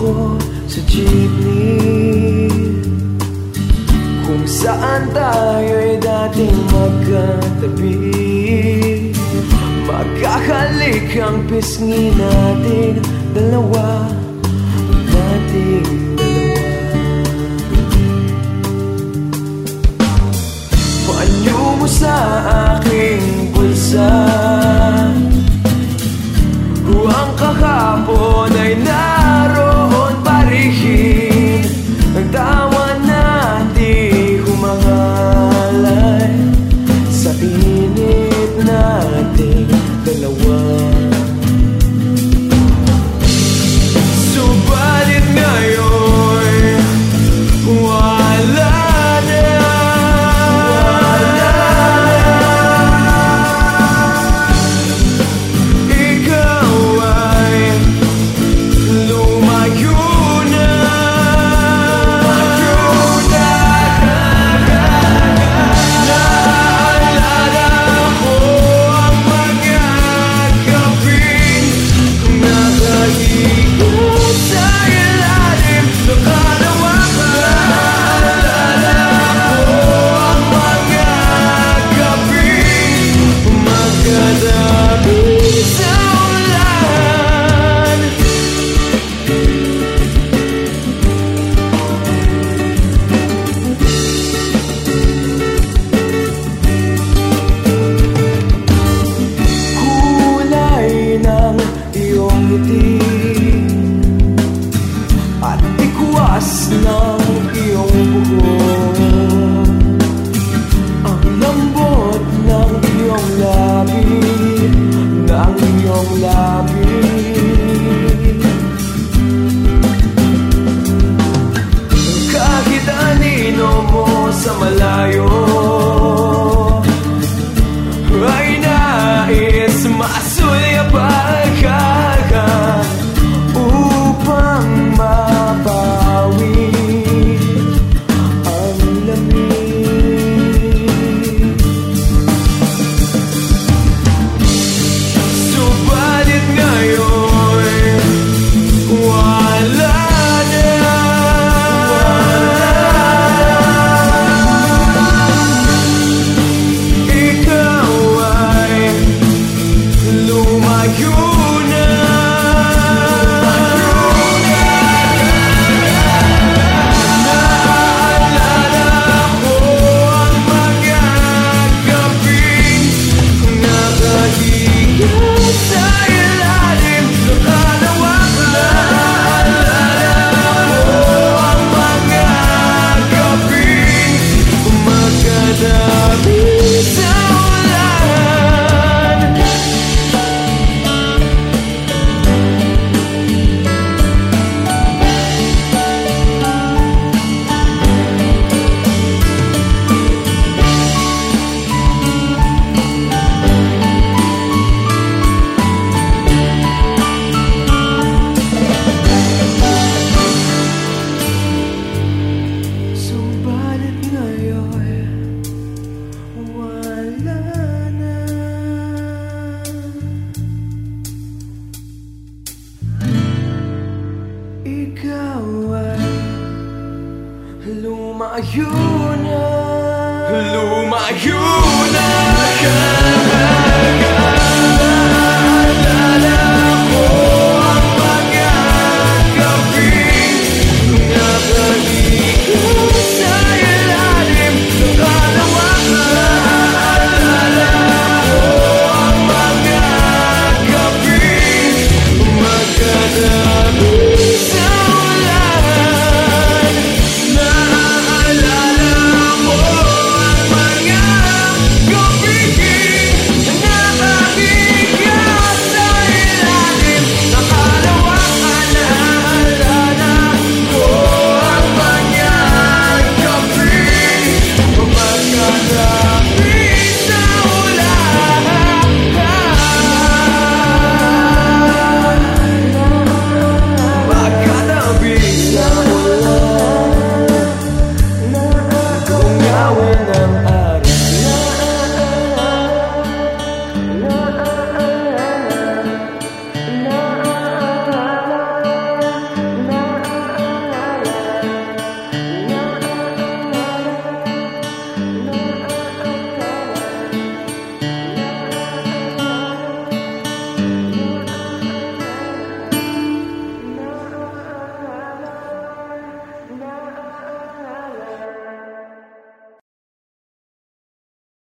ako sa jeepney. Kung saan tayo'y dating magkatabi Magkakalik ang pisngi natin dalawa Nating dalawa. Paanyo mo sa aking bulsa? Huwag kahapon ay na heed, and I Mas sua my union. Hello, my union.